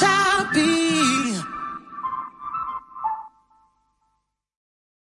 I'll be.